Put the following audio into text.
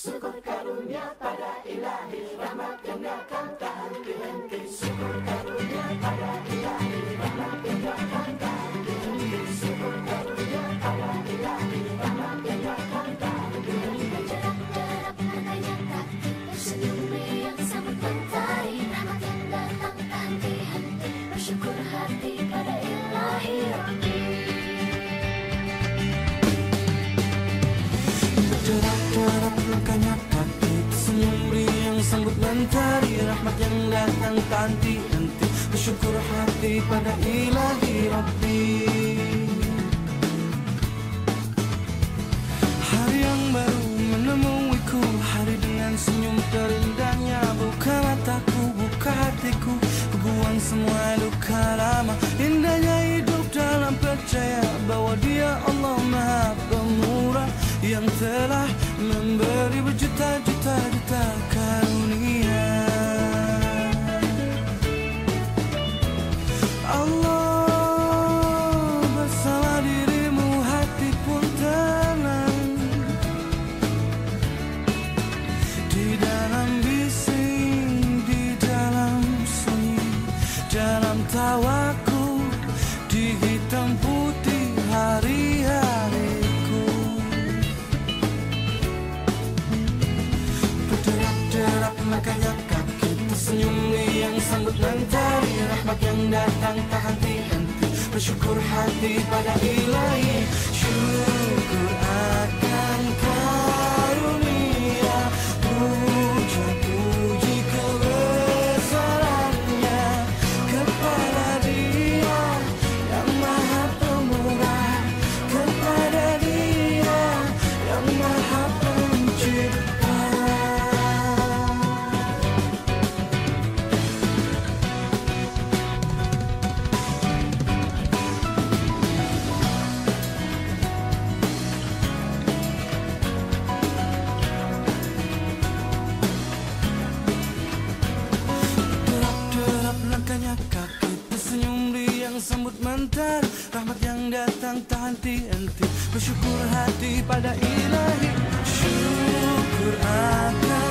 Syukur karunia pada ilahi Rahmat yang datang tak henti-henti karunia pada Bergerak-gerak langkahnya kaki Senyum riang sambut mentari Rahmat yang datang tak henti-henti Bersyukur hati pada ilahi Rabbi Hari yang baru menemuiku Hari dengan senyum terindahnya Buka mataku, buka hatiku Ku buang semua luka lama Indahnya hidup dalam percaya Yang telah memberi berjuta-juta juta karunia. Allah bersama dirimu hati pun tenang. Di Berderap-derap makanya kaki Tersenyum yang sambut mentari Rahmat yang datang tak henti-henti Bersyukur hati pada ilahi Syukur akan sambut mentar Rahmat yang datang tak henti-henti. Bersyukur hati pada ilahi. Syukur akan